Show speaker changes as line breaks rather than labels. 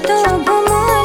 都不慕。